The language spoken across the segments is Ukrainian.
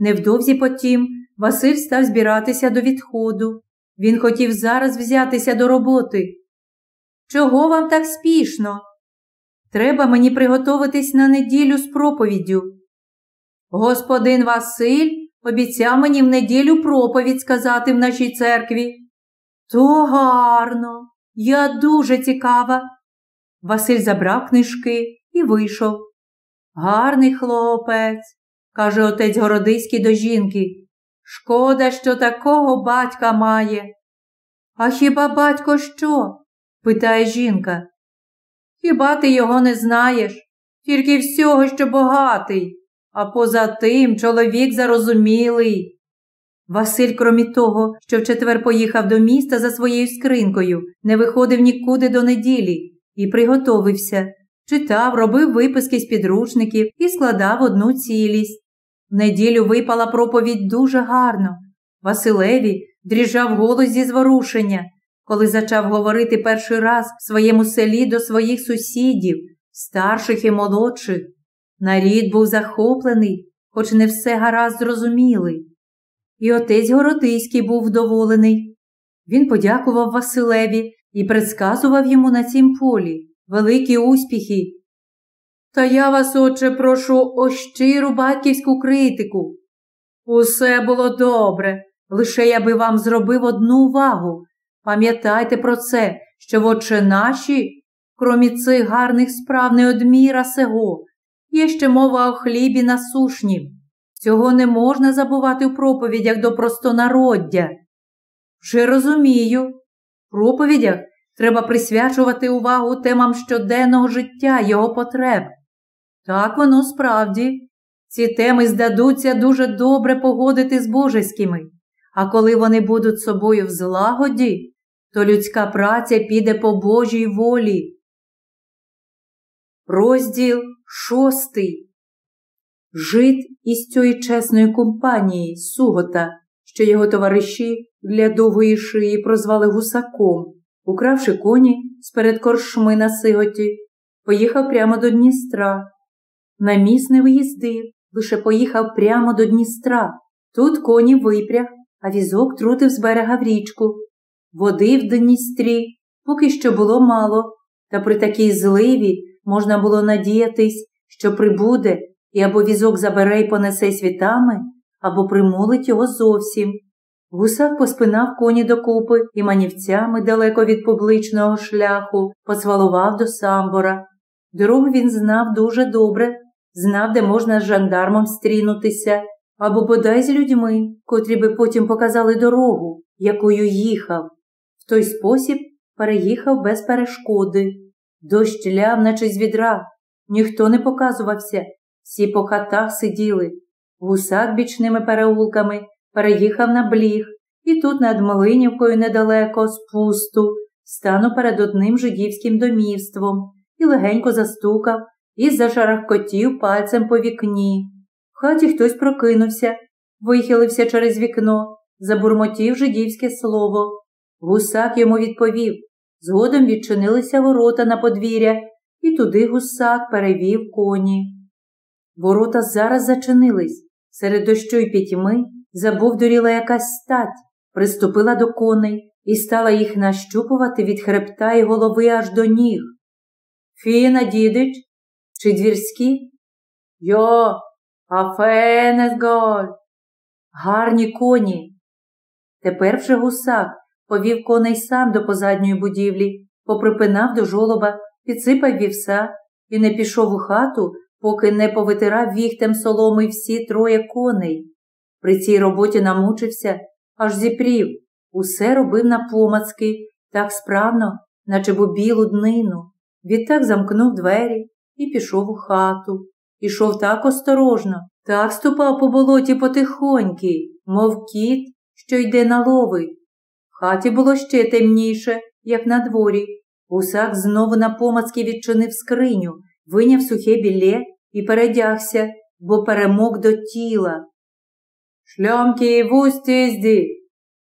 Невдовзі потім Василь став збиратися до відходу. Він хотів зараз взятися до роботи. Чого вам так спішно? Треба мені приготуватись на неділю з проповіддю. Господин Василь обіцяв мені в неділю проповідь сказати в нашій церкві. То гарно, я дуже цікава. Василь забрав книжки і вийшов. Гарний хлопець, каже отець Городиський до жінки. Шкода, що такого батька має. А хіба батько що? питає жінка. Хіба ти його не знаєш? Тільки всього, що багатий, а поза тим чоловік зарозумілий. Василь, кромі того, що в четвер поїхав до міста за своєю скринкою, не виходив нікуди до неділі і приготовився, читав, робив виписки з підручників і складав одну цілість. В неділю випала проповідь дуже гарно. Василеві дріжав голос зі зворушення, коли зачав говорити перший раз в своєму селі до своїх сусідів, старших і молодших. Нарід був захоплений, хоч не все гаразд зрозумілий. І отець Городиський був вдоволений. Він подякував Василеві і предсказував йому на цім полі великі успіхи. Та я вас, отче, прошу о щиру батьківську критику. Усе було добре, лише я би вам зробив одну увагу. Пам'ятайте про це, що в отче наші, кромі цих гарних справ неодміра сего, є ще мова о хлібі насушнім. Цього не можна забувати в проповідях до простонароддя. Вже розумію, в проповідях треба присвячувати увагу темам щоденного життя, його потреб. Так воно справді. Ці теми здадуться дуже добре погодити з божеськими, а коли вони будуть собою в злагоді, то людська праця піде по Божій волі. Розділ шостий. Жит із цієї чесної компанії Сугота, що його товариші для довгої шиї прозвали гусаком, укравши коні з перед коршми на сиготі, поїхав прямо до Дністра. На міст не виїздив, лише поїхав прямо до Дністра. Тут коні випряг, а візок трутив з берега в річку. Води в Дністрі поки що було мало, та при такій зливі можна було надіятись, що прибуде і або візок забере й понесе світами, або примолить його зовсім. Гусак поспинав коні докупи і манівцями далеко від публичного шляху посвалував до самбора. Дорогу він знав дуже добре, знав, де можна з жандармом стрінутися, або бодай з людьми, котрі би потім показали дорогу, якою їхав. В той спосіб переїхав без перешкоди. Дощ ляв, наче з відра, ніхто не показувався, всі по хатах сиділи. Гусак бічними переулками переїхав на бліг, і тут над Млинівкою недалеко, спусту, стану перед одним жидівським домівством і легенько застукав і зашарахкотів пальцем по вікні. В хаті хтось прокинувся, вихилився через вікно, забурмотів жидівське слово. Гусак йому відповів. Згодом відчинилися ворота на подвір'я, і туди гусак перевів коні. Ворота зараз зачинились. Серед дощу й пітьми забовдуріла якась стать, приступила до коней і стала їх нащупувати від хребта і голови аж до ніг. Фіна, дідич, чи двірські? Йо, афенесголь. Гарні коні. Тепер вже гусак повів коней сам до позадньої будівлі, поприпинав до жолоба, підсипав вівса і не пішов у хату, поки не повитирав віхтем соломи всі троє коней. При цій роботі намучився, аж зіпрів, усе робив на помацки, так справно, наче бо білу днину. Відтак замкнув двері і пішов у хату. Ішов так осторожно, так ступав по болоті потихоньки, мов кіт, що йде на лови. В хаті було ще темніше, як на дворі. Гусак знову на помацки відчинив скриню, виняв сухе білє і передягся, бо перемог до тіла. Шлямки вустізді,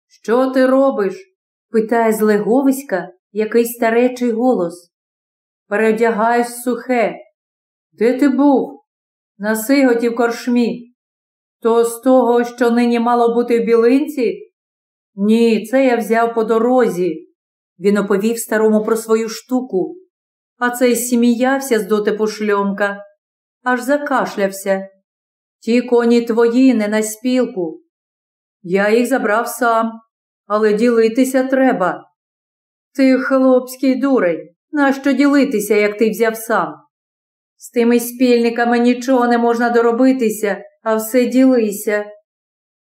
що ти робиш? питає з леговиська якийсь старечий голос. Передягаюсь сухе. Де ти був? На сиготі в коршмі. То з того, що нині мало бути в білинці? Ні, це я взяв по дорозі. Він оповів старому про свою штуку, а цей сіміявся з дотипу шльомка, аж закашлявся. Ті коні твої не на спілку. Я їх забрав сам, але ділитися треба. Ти хлопський дурень, нащо ділитися, як ти взяв сам? З тими спільниками нічого не можна доробитися, а все ділися.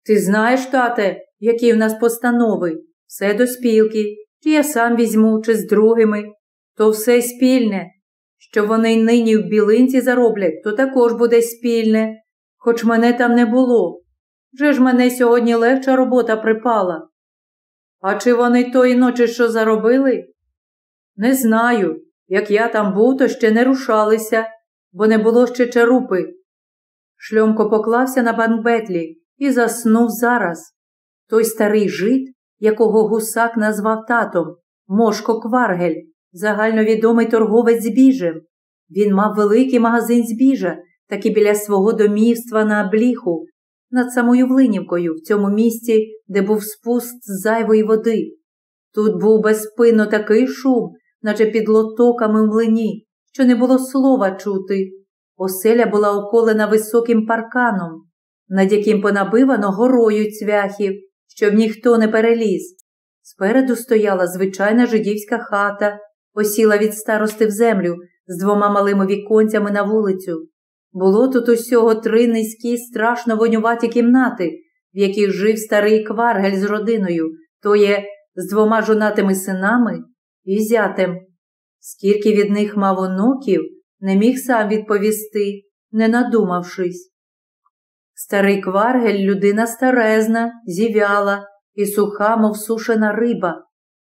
Ти знаєш, тате, які в нас постанови, все до спілки, чи я сам візьму, чи з другими, то все спільне. Що вони нині в білинці зароблять, то також буде спільне, хоч мене там не було. Вже ж мене сьогодні легша робота припала. А чи вони тої ночі що заробили? Не знаю. Як я там був, то ще не рушалися, бо не було ще чарупи. Шльомко поклався на банбетлі і заснув зараз. Той старий жид, якого гусак назвав татом, Мошко Кваргель, загальновідомий торговець збіжем. Він мав великий магазин збіжа, так і біля свого домівства на бліху, над самою Влинівкою, в цьому місці, де був спуск з зайвої води. Тут був безпинно такий шум, наче під лотоками в млині, що не було слова чути. Оселя була околена високим парканом, над яким понабивано горою цвяхів, щоб ніхто не переліз. Спереду стояла звичайна жидівська хата, осіла від старости в землю з двома малими віконцями на вулицю. Було тут усього три низькі, страшно вонюваті кімнати, в яких жив старий кваргель з родиною, то є з двома жонатими синами і. Скільки від них мав онуків, не міг сам відповісти, не надумавшись. Старий кваргель людина старезна, зів'яла і суха, мов сушена риба.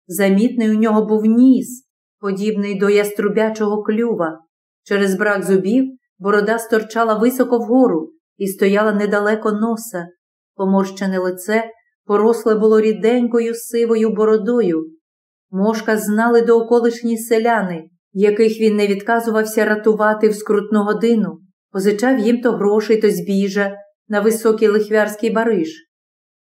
Замітний у нього був ніс, подібний до яструбячого клюва. Через брак зубів борода сторчала високо вгору і стояла недалеко носа. Поморщене лице поросле було ріденькою сивою бородою. Мошка знали до околишні селяни, яких він не відказувався рятувати в скрутну годину, позичав їм то грошей, то збіжа на високий лихвярський бариш.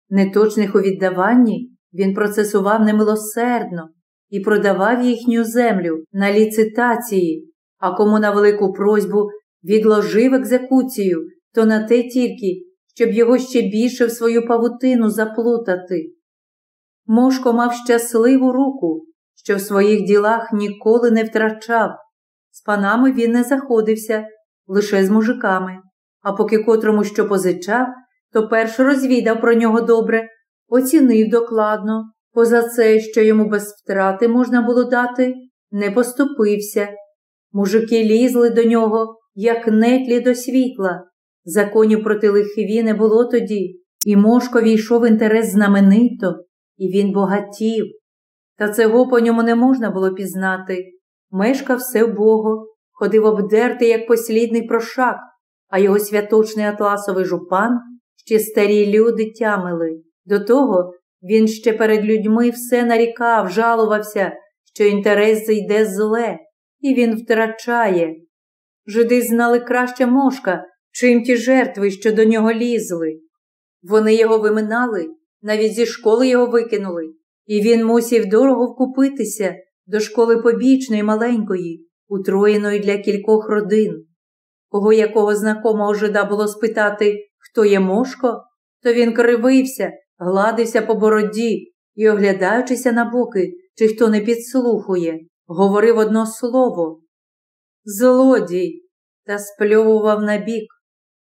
Неточних у віддаванні він процесував немилосердно і продавав їхню землю на ліцитації, а кому на велику просьбу відложив екзекуцію, то на те тільки, щоб його ще більше в свою павутину заплутати. Мошко мав щасливу руку, що в своїх ділах ніколи не втрачав. З панами він не заходився, лише з мужиками, а поки котрому що позичав, то перш розвідав про нього добре, оцінив докладно, поза це, що йому без втрати можна було дати, не поступився. Мужики лізли до нього, як нетлі до світла. Законів проти лихві не було тоді, і Мошко війшов інтерес знаменито, і він богатів. Та цього по ньому не можна було пізнати. Мешкав все вбого, ходив обдертий, як послідний прошак, а його святочний атласовий жупан ще старі люди тямили. До того він ще перед людьми все нарікав, жалувався, що інтерес зайде зле, і він втрачає. Жиди знали краще мошка, чим ті жертви, що до нього лізли. Вони його виминали, навіть зі школи його викинули, і він мусів дорого вкупитися до школи побічної маленької, утроєної для кількох родин. Кого якого знакомого жида було спитати, хто є мошко, то він кривився, гладився по бороді і, оглядаючися на боки, чи хто не підслухує, говорив одно слово злодій, та спльовував набік.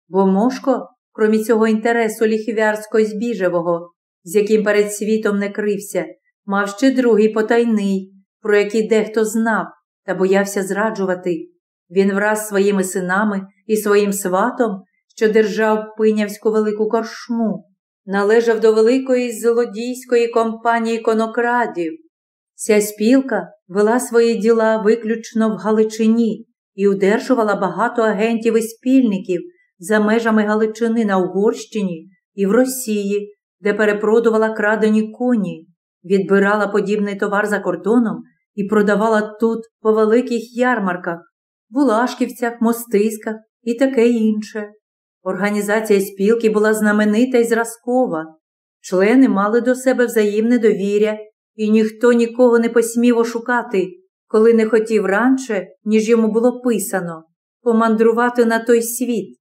Бо Мошко, крім цього інтересу ліхвярського збіжевого, з яким перед світом не крився, мав ще другий потайний, про який дехто знав та боявся зраджувати. Він враз своїми синами і своїм сватом, що держав пинявську велику коршму, належав до великої злодійської компанії конокрадів. Ця спілка вела свої діла виключно в Галичині і удержувала багато агентів і спільників за межами Галичини на Угорщині і в Росії, де перепродувала крадені коні, відбирала подібний товар за кордоном і продавала тут по великих ярмарках, в Улашківцях, Мостиськах і таке інше. Організація спілки була знаменита і зразкова. Члени мали до себе взаємне довір'я, і ніхто нікого не посмів ошукати, коли не хотів раніше, ніж йому було писано, помандрувати на той світ.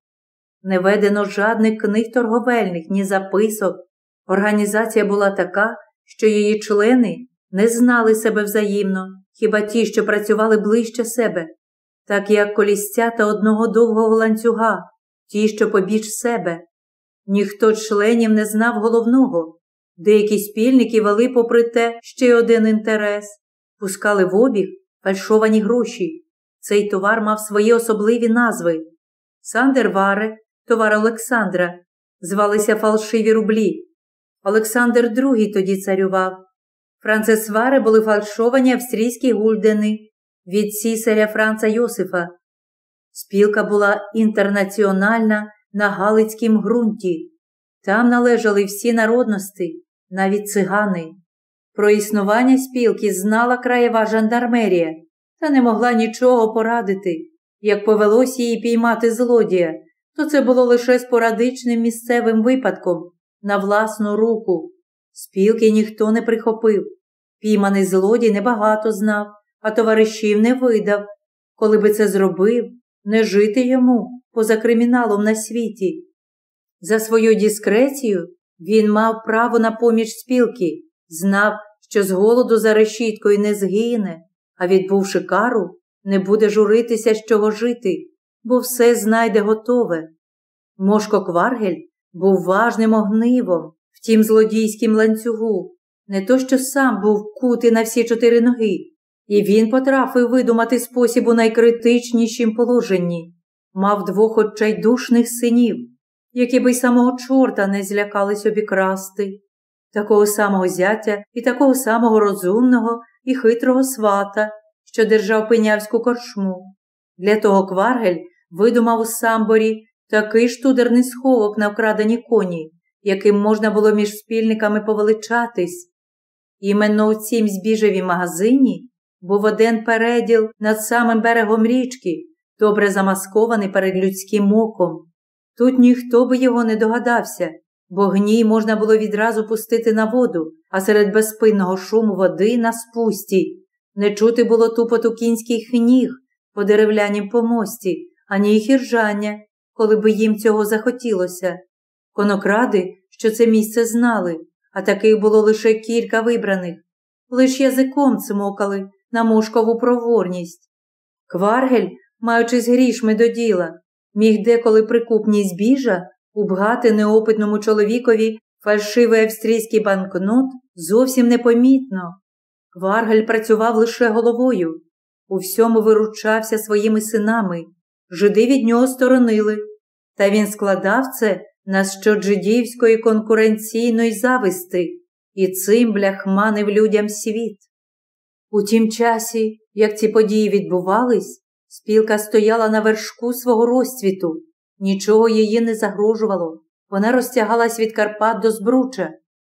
Не ведено жадних книг торговельних, ні записок. Організація була така, що її члени не знали себе взаємно, хіба ті, що працювали ближче себе, так як колістята одного довгого ланцюга, ті, що побіч себе. Ніхто членів не знав головного. Деякі спільники вели, попри те, ще один інтерес, пускали в обіг фальшовані гроші. Цей товар мав свої особливі назви. Сандерваре, товар Олександра, звалися фалшиві рублі. Олександр II тоді царював. Францесвари були фальшовані австрійські гульдени від цісаря Франца Йосифа. Спілка була інтернаціональна на Галицькім ґрунті. Там належали всі народності, навіть цигани. Про існування спілки знала краєва жандармерія та не могла нічого порадити. Як повелось її піймати злодія, то це було лише спорадичним місцевим випадком на власну руку. Спілки ніхто не прихопив. Пійманий злодій небагато знав, а товаришів не видав. Коли би це зробив, не жити йому поза криміналом на світі. За свою дискрецію він мав право на поміч спілки, знав, що з голоду за решіткою не згине, а відбувши кару, не буде журитися, з чого жити, бо все знайде готове. Мошко Кваргель був важним огнивом в тім злодійськім ланцюгу, не то що сам був кутий на всі чотири ноги, і він потрафив видумати спосіб у найкритичнішім положенні, мав двох отчайдушних синів, які би й самого чорта не злякались обікрасти, такого самого зятя і такого самого розумного і хитрого свата, що держав пенявську коршму. Для того Кваргель видумав у самборі такий штудерний сховок на вкрадені коні, яким можна було між спільниками повеличатись. Іменно у цім збіжевім магазині був один переділ над самим берегом річки, добре замаскований перед людським оком. Тут ніхто би його не догадався, бо гній можна було відразу пустити на воду, а серед безпинного шуму води на спусті. Не чути було тупоту кінських ніг по деревлянім помості, ані їх іржання, коли би їм цього захотілося. Конокради, що це місце знали, а таких було лише кілька вибраних, лиш язиком цмокали на мушкову проворність. Кваргель, маючись грішми до діла, міг деколи прикупні збіжа убгати неопитному чоловікові фальшивий австрійський банкнот зовсім непомітно. Кваргель працював лише головою, у всьому виручався своїми синами, жиди від нього сторонили, та він складав це на щоджидівської конкуренційної зависти і цим бляхманив людям світ. У тім часі, як ці події відбувались, спілка стояла на вершку свого розцвіту, нічого її не загрожувало. Вона розтягалась від Карпат до Збруча,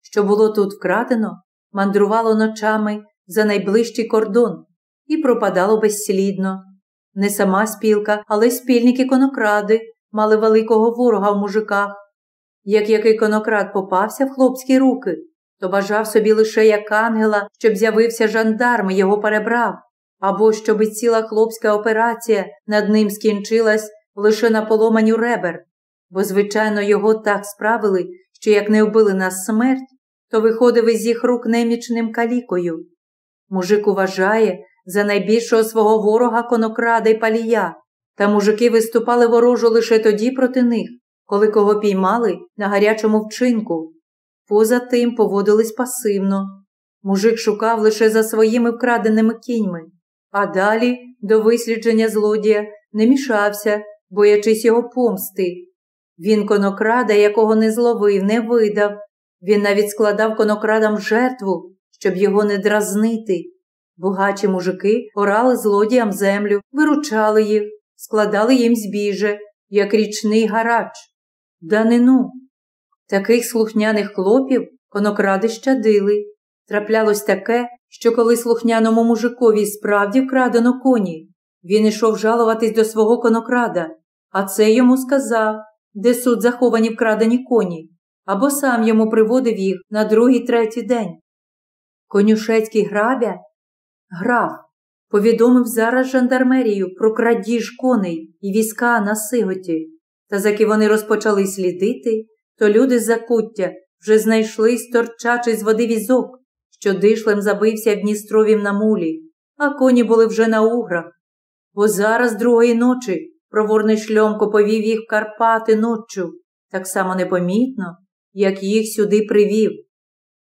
що було тут вкрадено, мандрувало ночами за найближчий кордон і пропадало безслідно. Не сама спілка, але й спільники конокради мали великого ворога в мужиках. Як який конокрад попався в хлопські руки, то бажав собі лише як ангела, щоб з'явився жандарм і його перебрав, або щоб ціла хлопська операція над ним скінчилась лише на поломанню ребер, бо, звичайно, його так справили, що як не вбили нас смерть, то виходив із їх рук немічним калікою. Мужик уважає за найбільшого свого ворога конокрада й палія, та мужики виступали ворожу лише тоді проти них, коли кого піймали на гарячому вчинку. Поза тим поводились пасивно. Мужик шукав лише за своїми вкраденими кіньми, а далі до вислідження злодія не мішався, боячись його помсти. Він конокрада, якого не зловив, не видав. Він навіть складав конокрадам жертву, щоб його не дразнити. Богачі мужики орали злодіям землю, виручали їх, складали їм збіже, як річний гарач. Данину. Таких слухняних хлопів конокради щадили. Траплялось таке, що коли слухняному мужикові справді вкрадено коні, він ішов жалуватись до свого конокрада, а це йому сказав де суд заховані вкрадені коні, або сам йому приводив їх на другий третій день. Конюшецький грабя граф повідомив зараз жандармерію про крадіж коней і війська на сиготі, та заки вони розпочали слідити, то люди з закуття вже знайшли сторчачий з води візок, що дишлем забився в Дністровім на мулі, а коні були вже на уграх. Бо зараз другої ночі проворний шльомко повів їх в Карпати ноччю, так само непомітно, як їх сюди привів.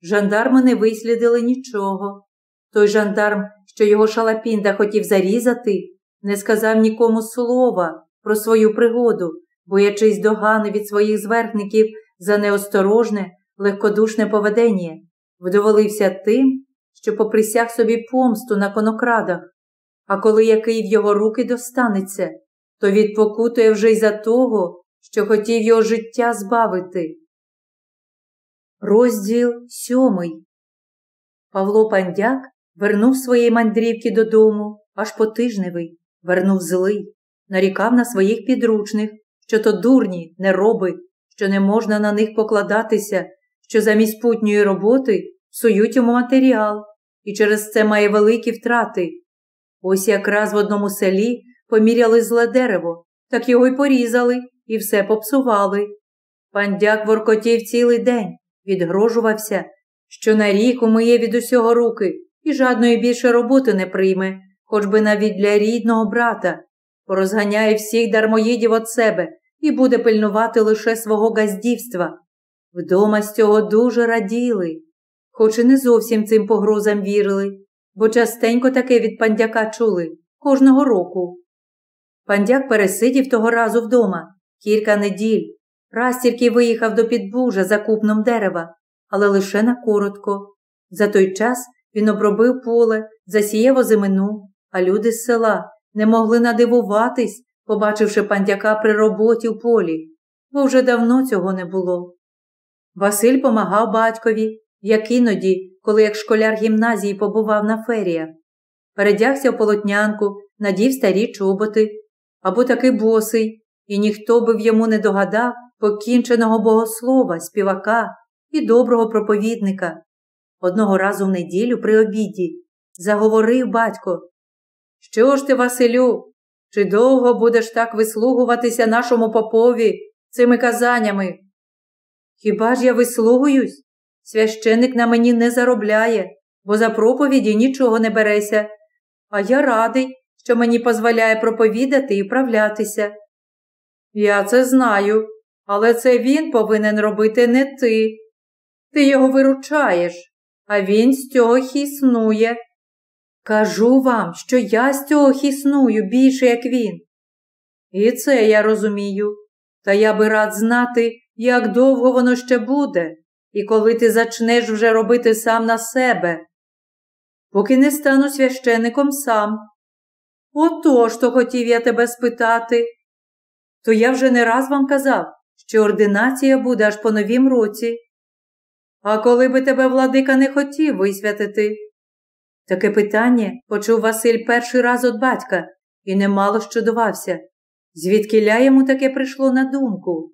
Жандарми не вислідили нічого. Той жандарм, що його шалапінда хотів зарізати, не сказав нікому слова про свою пригоду, боячись догани від своїх зверхників за неосторожне, легкодушне поведення, вдоволився тим, що поприсяг собі помсту на конокрадах, а коли який в його руки достанеться, то відпокутує вже й за того, що хотів його життя збавити. Розділ сьомий. Павло Пандяк вернув своєї мандрівки додому, аж по тижневий, вернув злий, нарікав на своїх підручних, що то дурні, не роби, що не можна на них покладатися, що замість путньої роботи псують йому матеріал, і через це має великі втрати. Ось якраз в одному селі поміряли зле дерево, так його й порізали і все попсували. Пандяк воркотів цілий день, відгрожувався, що на рік умиє від усього руки і жадної більше роботи не прийме, хоч би навіть для рідного брата, порозганяє всіх дармоїдів від себе і буде пильнувати лише свого газдівства. Вдома з цього дуже раділи, хоч і не зовсім цим погрозам вірили, бо частенько таке від пандяка чули кожного року. Пандяк пересидів того разу вдома кілька неділь, раз тільки виїхав до підбужа за купном дерева, але лише на коротко. За той час він обробив поле, засіяв озимину, а люди з села не могли надивуватись, побачивши пандяка при роботі в полі, бо вже давно цього не було. Василь помагав батькові, як іноді, коли як школяр гімназії побував на феріях. Передягся в полотнянку, надів старі чоботи або таки босий, і ніхто би в йому не догадав покінченого богослова, співака і доброго проповідника. Одного разу в неділю при обіді заговорив батько. Що ж ти, Василю, чи довго будеш так вислугуватися нашому попові цими казаннями? Хіба ж я вислугуюсь? Священик на мені не заробляє, бо за проповіді нічого не береся, а я радий, що мені дозволяє проповідати і вправлятися. Я це знаю, але це він повинен робити не ти. Ти його виручаєш, а він з цього хіснує. Кажу вам, що я з цього хісную більше, як він. І це я розумію, та я би рад знати, як довго воно ще буде, і коли ти зачнеш вже робити сам на себе. Поки не стану священником сам. Ото то хотів я тебе спитати. То я вже не раз вам казав, що ординація буде аж по новім році. А коли би тебе владика не хотів висвятити? Таке питання почув Василь перший раз від батька і немало щодувався. Звідкиля йому таке прийшло на думку.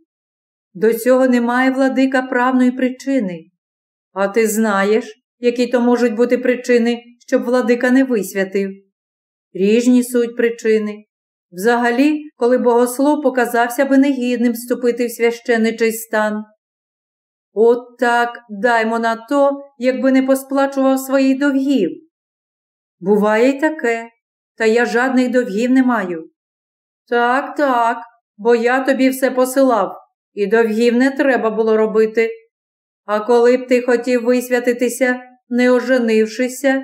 До цього немає владика правної причини. А ти знаєш, які то можуть бути причини, щоб владика не висвятив? Ріжні суть причини. Взагалі, коли богослов показався би негідним вступити в священичий стан. От так даймо на то, якби не посплачував своїх довгів. Буває й таке, та я жадних довгів не маю. Так, так, бо я тобі все посилав, і довгів не треба було робити. А коли б ти хотів висвятитися, не оженившися,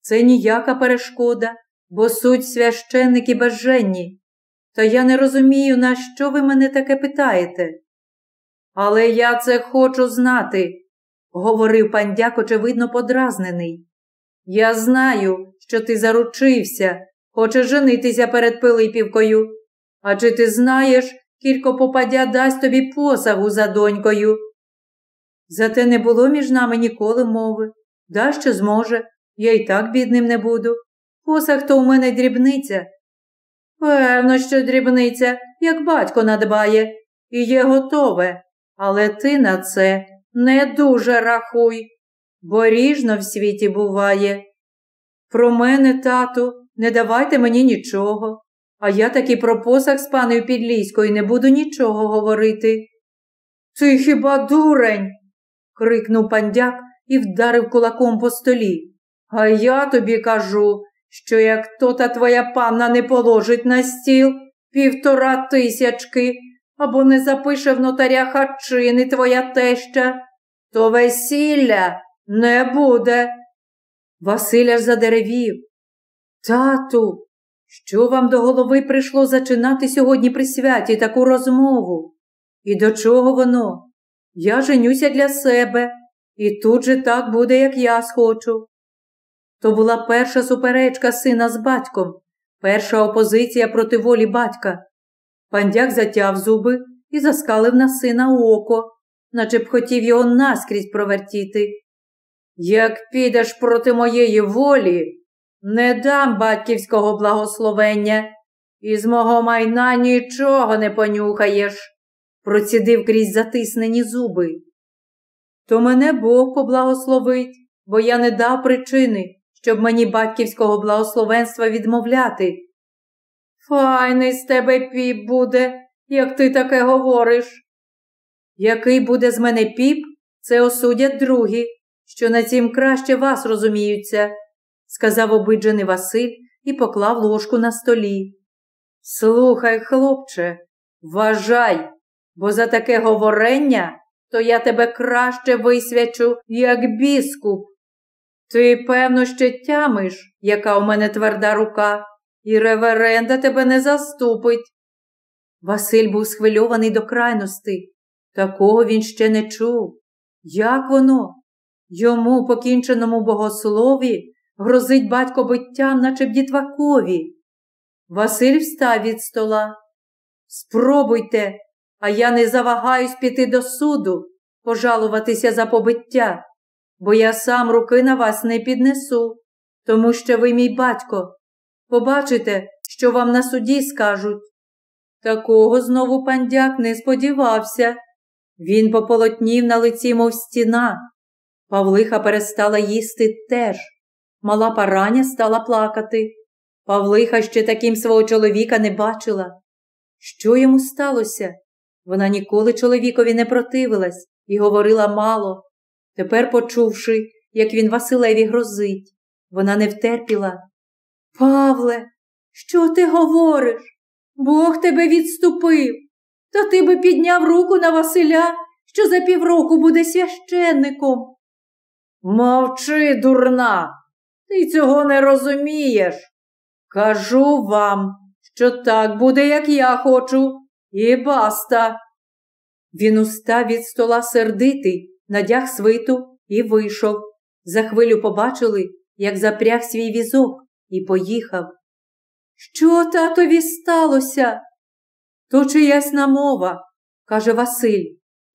це ніяка перешкода, бо суть священники безженні. Та я не розумію, на що ви мене таке питаєте. Але я це хочу знати, говорив пандяк, очевидно, подразнений. Я знаю, що ти заручився, хочеш женитися перед Пилипівкою. А чи ти знаєш, кілько попадя дасть тобі посагу за донькою? Зате не було між нами ніколи мови. Да що зможе, я й так бідним не буду. Посаг то у мене дрібниця. Певно, що дрібниця, як батько надбає. і є готове, але ти на це не дуже рахуй, бо ріжно в світі буває. Про мене, тату, не давайте мені нічого, а я таки про посаг з паною Підлійською не буду нічого говорити. Ти хіба дурень? крикнув пандяк і вдарив кулаком по столі. А я тобі кажу, що як то та твоя панна не положить на стіл півтора тисячки або не запише в нотаря хачини твоя теща, то весілля не буде. Василя ж задеревів. Тату, що вам до голови прийшло зачинати сьогодні при святі таку розмову? І до чого воно? Я женюся для себе, і тут же так буде, як я схочу. То була перша суперечка сина з батьком, перша опозиція проти волі батька. Пандяк затяв зуби і заскалив на сина око, наче б хотів його наскрізь провертіти. Як підеш проти моєї волі, не дам батьківського благословення, і з мого майна нічого не понюхаєш, процідив крізь затиснені зуби. То мене Бог поблагословить, бо я не дав причини, щоб мені батьківського благословенства відмовляти. Файний з тебе піп буде, як ти таке говориш. Який буде з мене піп, це осудять другі, що на цім краще вас розуміються, сказав обиджений Василь і поклав ложку на столі. Слухай, хлопче, вважай, бо за таке говорення то я тебе краще висвячу, як біскуп. Ти, певно, ще тямиш, яка у мене тверда рука, і реверенда тебе не заступить. Василь був схвильований до крайності. Такого він ще не чув. Як воно? Йому, покінченому богослові, грозить батько биттям, наче б дітвакові. Василь встав від стола. Спробуйте, а я не завагаюсь піти до суду, пожалуватися за побиття, бо я сам руки на вас не піднесу, тому що ви мій батько. Побачите, що вам на суді скажуть. Такого знову пандяк не сподівався. Він пополотнів на лиці, мов стіна. Павлиха перестала їсти теж. Мала параня стала плакати. Павлиха ще таким свого чоловіка не бачила. Що йому сталося? Вона ніколи чоловікові не противилась і говорила мало. Тепер, почувши, як він Василеві грозить, вона не втерпіла. Павле, що ти говориш? Бог тебе відступив, та ти би підняв руку на Василя, що за півроку буде священником. Мовчи, дурна, ти цього не розумієш. Кажу вам, що так буде, як я хочу, і баста. Він устав від стола сердитий, надяг свиту і вийшов. За хвилю побачили, як запряг свій візок і поїхав. Що татові сталося? То чиясь намова, каже Василь.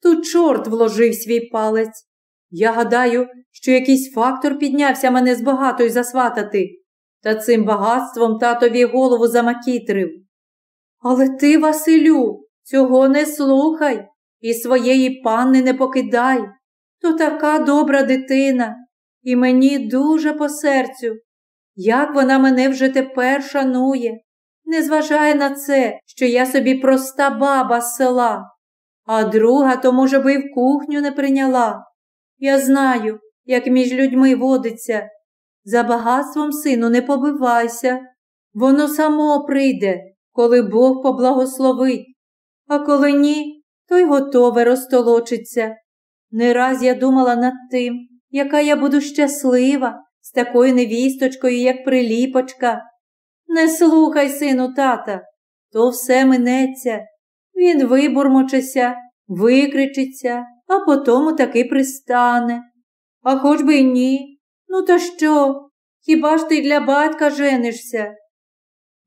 Тут чорт вложив свій палець. Я гадаю, що якийсь фактор піднявся мене з багатою засватати, та цим багатством татові голову замакітрив. Але ти, Василю, цього не слухай і своєї панни не покидай. То така добра дитина, і мені дуже по серцю. Як вона мене вже тепер шанує, не зважає на це, що я собі проста баба з села, а друга то, може би, і в кухню не прийняла. Я знаю, як між людьми водиться. За багатством сину не побивайся, воно само прийде, коли Бог поблагословить, а коли ні, то й готове розтолочиться. Не раз я думала над тим, яка я буду щаслива такою невісточкою, як приліпочка. Не слухай, сину, тата, то все минеться. Він вибурмочеся, викричиться, а потому таки пристане. А хоч би й ні. Ну, то що? Хіба ж ти для батька женишся?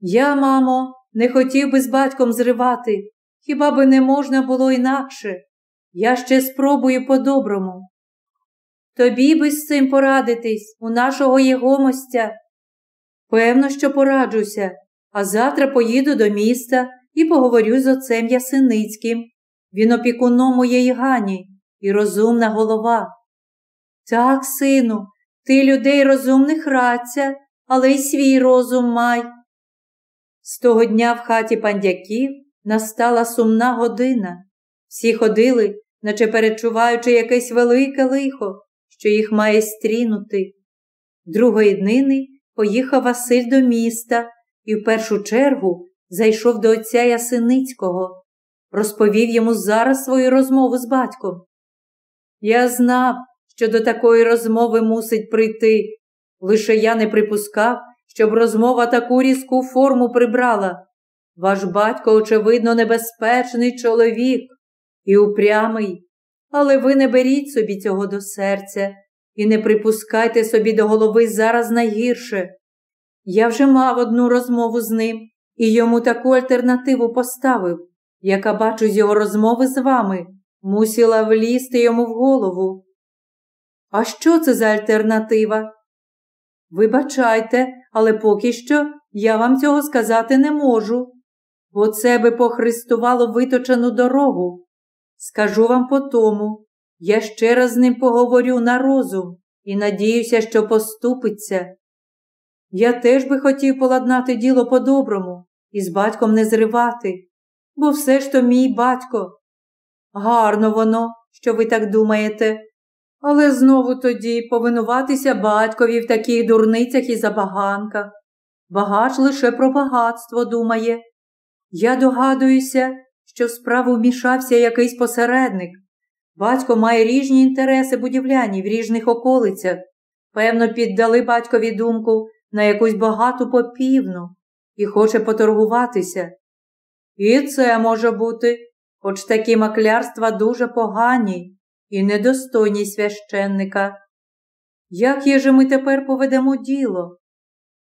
Я, мамо, не хотів би з батьком зривати, хіба би не можна було інакше. Я ще спробую по-доброму. Тобі би з цим порадитись у нашого єгомостя. Певно, що пораджуся, а завтра поїду до міста і поговорю з отцем Ясиницьким. він опікуном моєї Гані і розумна голова. Так, сину, ти людей розумних раця, але й свій розум май. З того дня в хаті пандяків настала сумна година. Всі ходили, наче перечуваючи якесь велике лихо, що їх має стрінути. Другої днини поїхав Василь до міста і в першу чергу зайшов до отця Ясиницького, розповів йому зараз свою розмову з батьком. Я знав, що до такої розмови мусить прийти, лише я не припускав, щоб розмова таку різку форму прибрала. Ваш батько, очевидно, небезпечний чоловік і упрямий, але ви не беріть собі цього до серця і не припускайте собі до голови зараз найгірше. Я вже мав одну розмову з ним і йому таку альтернативу поставив, яка, бачу з його розмови з вами, мусила влізти йому в голову. А що це за альтернатива? Вибачайте, але поки що я вам цього сказати не можу, бо це би похристувало виточену дорогу. Скажу вам по тому, я ще раз з ним поговорю на розум і надіюся, що поступиться. Я теж би хотів поладнати діло по-доброму і з батьком не зривати, бо все ж то мій батько. Гарно воно, що ви так думаєте, але знову тоді повинуватися батькові в таких дурницях і забаганках. Багач лише про багатство думає. Я догадуюся, що в справу вмішався якийсь посередник. Батько має ріжні інтереси будівляні в ріжних околицях. Певно, піддали батькові думку на якусь багату попівну і хоче поторгуватися. І це може бути, хоч такі маклярства дуже погані і недостойні священника. Як є же ми тепер поведемо діло?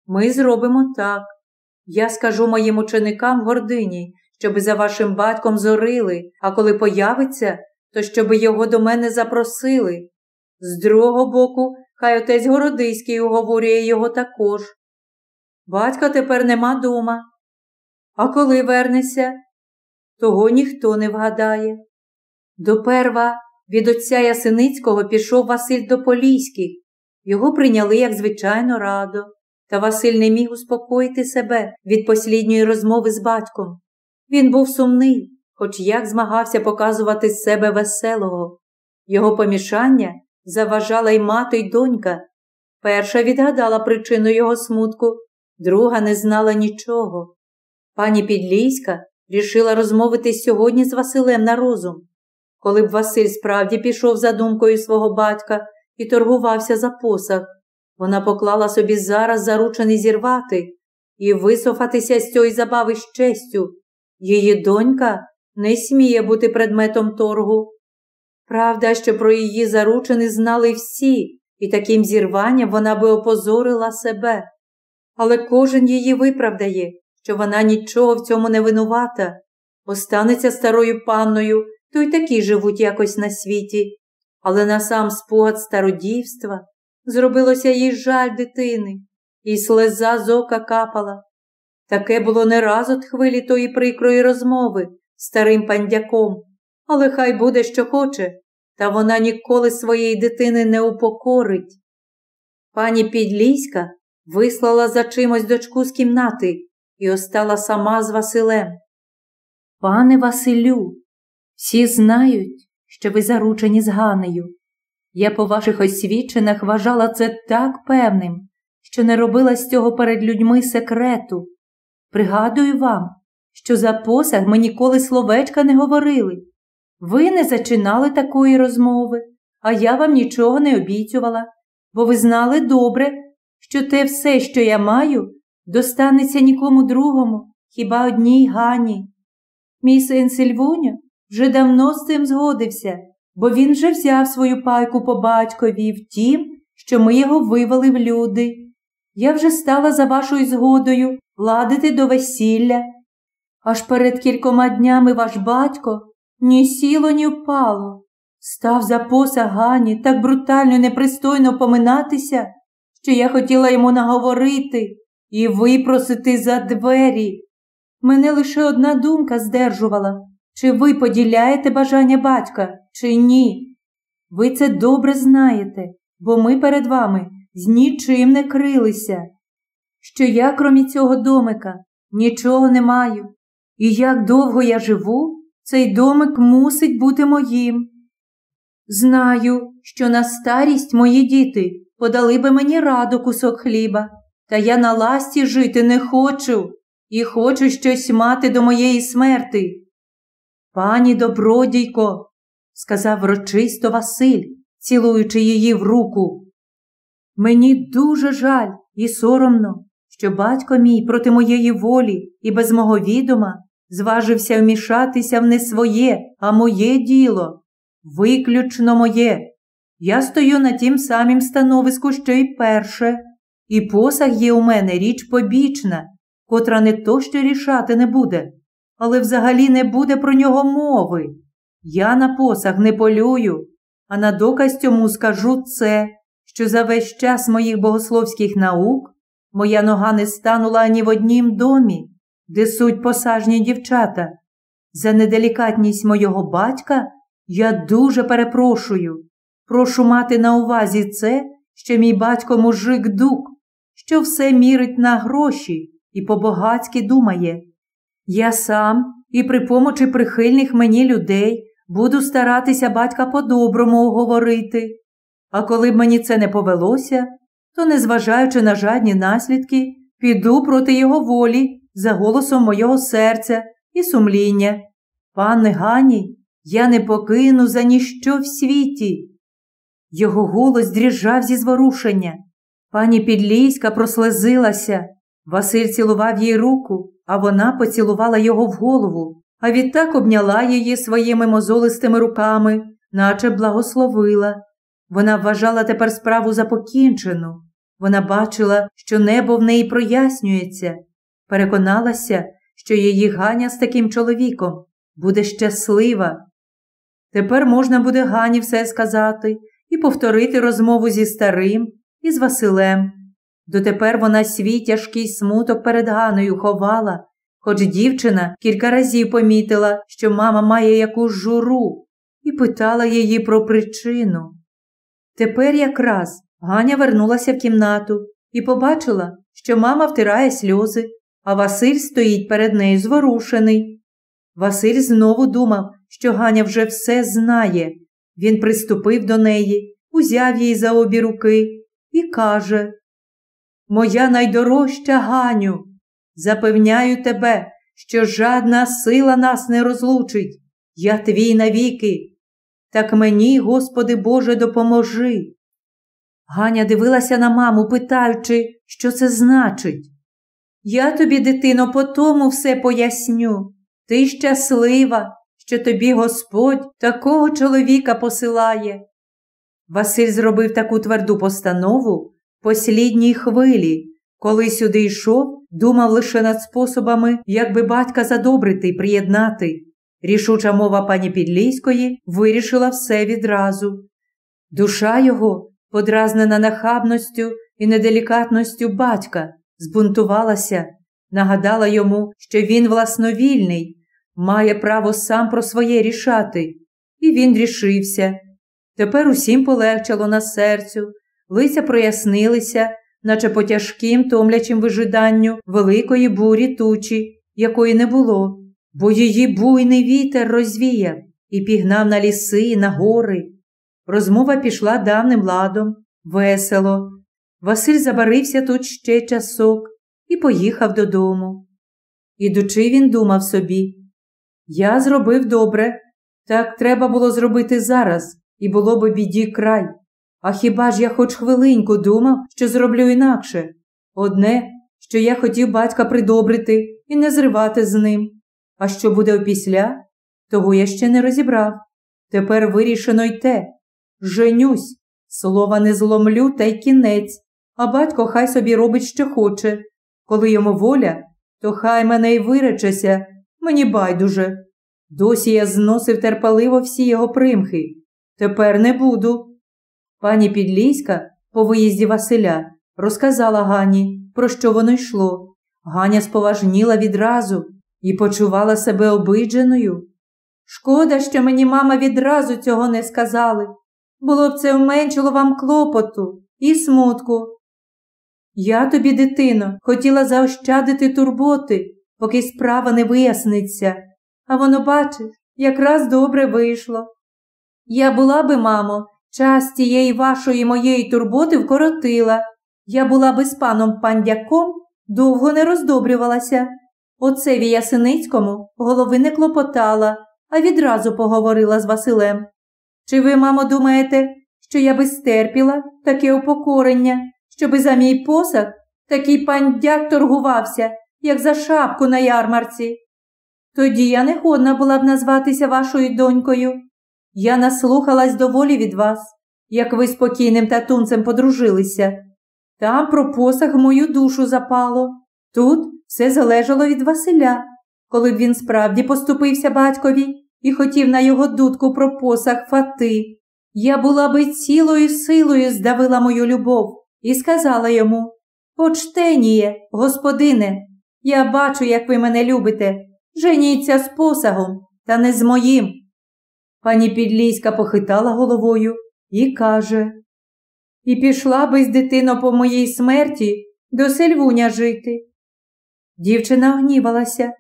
Ми зробимо так. Я скажу моїм ученикам в гордині, щоби за вашим батьком зорили, а коли появиться, то щоби його до мене запросили. З другого боку, хай отець Городиський уговорює його також. Батька тепер нема дома. А коли вернеся, того ніхто не вгадає. Доперва від отця Ясиницького пішов Василь до Поліських. Його прийняли, як звичайно, радо, та Василь не міг успокоїти себе від послідньої розмови з батьком. Він був сумний, хоч як змагався показувати себе веселого. Його помішання заважала й мати й донька. Перша відгадала причину його смутку, друга не знала нічого. Пані Підлійська рішила розмовитись сьогодні з Василем на розум. Коли б Василь справді пішов за думкою свого батька і торгувався за посаг, вона поклала собі зараз заручений зірвати і висофатися з цієї забави з честю. Її донька не сміє бути предметом торгу. Правда, що про її заручини знали всі, і таким зірванням вона би опозорила себе. Але кожен її виправдає, що вона нічого в цьому не винувата, останеться старою панною, то й такі живуть якось на світі. Але на сам спогад стародівства зробилося їй жаль дитини, і слеза з ока капала. Таке було не раз от хвилі тої прикрої розмови старим пандяком, але хай буде, що хоче, та вона ніколи своєї дитини не упокорить. Пані Підлійська вислала за чимось дочку з кімнати і остала сама з Василем. Пане Василю, всі знають, що ви заручені з Ганею. Я по ваших освіченах вважала це так певним, що не робила з цього перед людьми секрету. Пригадую вам, що за посаг ми ніколи словечка не говорили. Ви не зачинали такої розмови, а я вам нічого не обіцювала, бо ви знали добре, що те все, що я маю, достанеться нікому другому, хіба одній Гані. Мій син Сильвуня вже давно з цим згодився, бо він вже взяв свою пайку по батькові в тім, що ми його вивели в люди. Я вже стала за вашою згодою ладити до весілля. Аж перед кількома днями ваш батько ні сіло, ні впало. Став за поса Гані так брутально непристойно поминатися, що я хотіла йому наговорити і випросити за двері. Мене лише одна думка здержувала, чи ви поділяєте бажання батька, чи ні. Ви це добре знаєте, бо ми перед вами з нічим не крилися. Що я, крім цього домика, нічого не маю. І як довго я живу, цей домик мусить бути моїм. Знаю, що на старість мої діти подали би мені раду кусок хліба, та я на ласті жити не хочу і хочу щось мати до моєї смерти. Пані добродійко, сказав врочисто Василь, цілуючи її в руку. Мені дуже жаль і соромно, що батько мій проти моєї волі і без мого відома зважився вмішатися в не своє, а моє діло, виключно моє. Я стою на тім самім становиску, що й перше, і посаг є у мене річ побічна, котра не то що рішати не буде, але взагалі не буде про нього мови. Я на посаг не полюю, а на доказ цьому скажу це, що за весь час моїх богословських наук моя нога не станула ані в однім домі, де суть посажні дівчата. За неделікатність мого батька я дуже перепрошую. Прошу мати на увазі це, що мій батько мужик дук, що все мірить на гроші і по-багацьки думає. Я сам і при помочі прихильних мені людей буду старатися батька по-доброму оговорити. А коли б мені це не повелося, то, незважаючи на жадні наслідки, піду проти його волі за голосом мого серця і сумління. Пане Гані, я не покину за ніщо в світі. Його голос дріжав зі зворушення. Пані Підлійська прослезилася. Василь цілував їй руку, а вона поцілувала його в голову, а відтак обняла її своїми мозолистими руками, наче благословила. Вона вважала тепер справу за покінчену. Вона бачила, що небо в неї прояснюється, переконалася, що її Ганя з таким чоловіком буде щаслива. Тепер можна буде Гані все сказати і повторити розмову зі старим і з Василем. Дотепер вона свій тяжкий смуток перед Ганою ховала, хоч дівчина кілька разів помітила, що мама має якусь журу, і питала її про причину. Тепер якраз Ганя вернулася в кімнату і побачила, що мама втирає сльози, а Василь стоїть перед нею зворушений. Василь знову думав, що Ганя вже все знає. Він приступив до неї, узяв її за обі руки і каже Моя найдорожча Ганю, запевняю тебе, що жадна сила нас не розлучить. Я твій навіки. Так мені, Господи Боже, допоможи. Ганя дивилася на маму, питаючи, що це значить. Я тобі, дитино, по тому все поясню. Ти щаслива, що тобі Господь такого чоловіка посилає. Василь зробив таку тверду постанову послідній хвилі, коли сюди йшов, думав лише над способами, як би батька задобрити й приєднати. Рішуча мова пані Підлійської вирішила все відразу. Душа його, подразнена нахабностю і неделікатністю батька, збунтувалася, нагадала йому, що він власновільний, має право сам про своє рішати, і він рішився. Тепер усім полегчало на серцю, лиця прояснилися, наче по тяжким томлячим вижиданню великої бурі тучі, якої не було, бо її буйний вітер розвіяв і пігнав на ліси, на гори. Розмова пішла давним ладом, весело. Василь забарився тут ще часок і поїхав додому. Ідучи, він думав собі Я зробив добре, так треба було зробити зараз, і було б біді край. А хіба ж я хоч хвилинку думав, що зроблю інакше? Одне, що я хотів батька придобрити і не зривати з ним. А що буде опісля, того я ще не розібрав. Тепер вирішено й те. Женюсь, слова не зломлю та й кінець, а батько хай собі робить, що хоче. Коли йому воля, то хай мене й виречеся, мені байдуже. Досі я зносив терпеливо всі його примхи. Тепер не буду. Пані Підлійська по виїзді Василя розказала Гані, про що воно йшло. Ганя споважніла відразу і почувала себе обидженою. Шкода, що мені мама відразу цього не сказали. Було б це вменшило вам клопоту і смутку. Я тобі, дитино, хотіла заощадити турботи, поки справа не виясниться, а воно, бачиш, якраз добре вийшло. Я була би, мамо, час тієї вашої моєї турботи вкоротила. Я була би з паном пандяком, довго не роздобрювалася. Оцеві Ясиницькому голови не клопотала, а відразу поговорила з Василем. Чи ви, мамо, думаєте, що я би стерпіла таке упокорення, щоби за мій посаг такий пандяк торгувався, як за шапку на ярмарці? Тоді я не ходна була б назватися вашою донькою. Я наслухалась доволі від вас, як ви спокійним татунцем подружилися. Там про посаг мою душу запало. Тут все залежало від Василя, коли б він справді поступився батькові і хотів на його дудку про посаг фати. Я була би цілою силою здавила мою любов і сказала йому Почтеніє, господине, я бачу, як ви мене любите. Женіться з посагом, та не з моїм. Пані Підлійська похитала головою і каже І пішла би з дитино по моїй смерті до сельвуня жити. Дівчина гнівалася.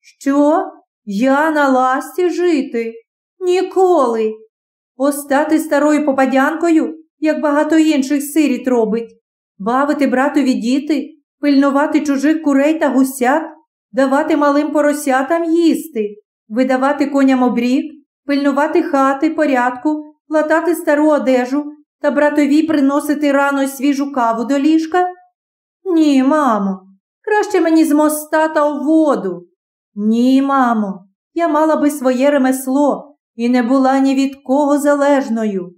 Що? Я на ласті жити? Ніколи. Остати старою попадянкою, як багато інших сиріт робить, бавити братові діти, пильнувати чужих курей та гусят, давати малим поросятам їсти, видавати коням обрік, пильнувати хати, порядку, латати стару одежу та братові приносити рано свіжу каву до ліжка? Ні, мамо, краще мені з моста та у воду. Ні, мамо, я мала би своє ремесло і не була ні від кого залежною.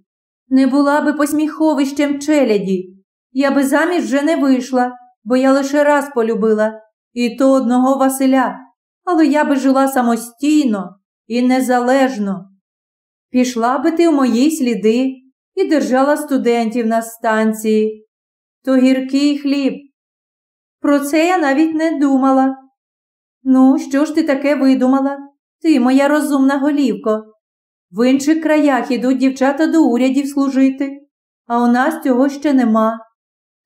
Не була би посміховищем челяді. Я би заміж вже не вийшла, бо я лише раз полюбила, і то одного Василя, але я би жила самостійно і незалежно. Пішла би ти в мої сліди і держала студентів на станції. То гіркий хліб. Про це я навіть не думала. Ну, що ж ти таке видумала? Ти, моя розумна голівко. В інших краях ідуть дівчата до урядів служити, а у нас цього ще нема.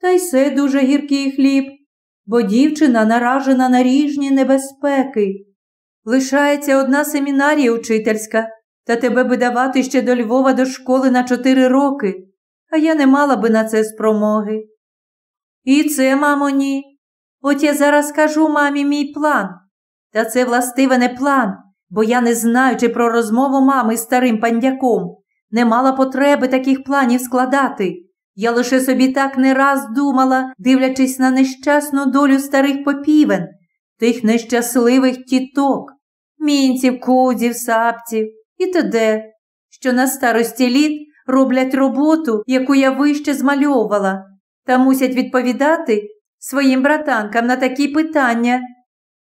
Та й це дуже гіркий хліб, бо дівчина наражена на ріжні небезпеки. Лишається одна семінарія учительська, та тебе би давати ще до Львова до школи на чотири роки, а я не мала би на це спромоги. І це, мамо, ні. От я зараз скажу мамі мій план. Та це, властиве, не план, бо я не знаючи про розмову мами з старим пандяком, не мала потреби таких планів складати. Я лише собі так не раз думала, дивлячись на нещасну долю старих попівен, тих нещасливих тіток, мінців, кудзів, сапців і т.д., що на старості літ роблять роботу, яку я вище змальовувала, та мусять відповідати своїм братанкам на такі питання.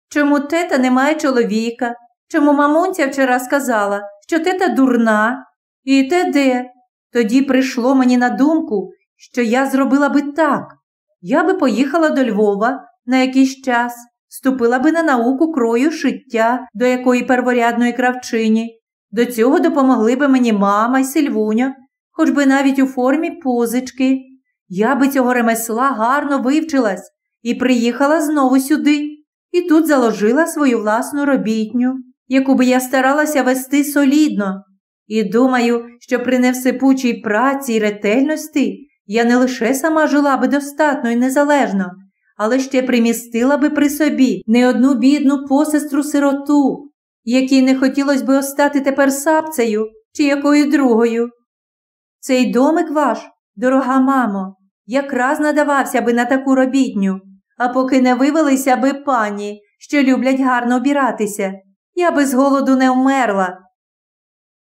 Чому тета не має чоловіка? Чому мамунця вчора сказала, що тета дурна? І те де? Тоді прийшло мені на думку, що я зробила би так. Я би поїхала до Львова на якийсь час, вступила би на науку крою шиття до якої перворядної кравчині. До цього допомогли би мені мама й Сильвуня, хоч би навіть у формі позички. Я би цього ремесла гарно вивчилась і приїхала знову сюди, і тут заложила свою власну робітню, яку би я старалася вести солідно. І думаю, що при невсипучій праці й ретельності я не лише сама жила би достатньо і незалежно, але ще примістила би при собі не одну бідну посестру сироту, якій не хотілося би остати тепер сапцею чи якою другою. Цей домик ваш, дорога мамо, якраз надавався би на таку робітню, а поки не вивелися би пані, що люблять гарно обіратися, я би з голоду не вмерла.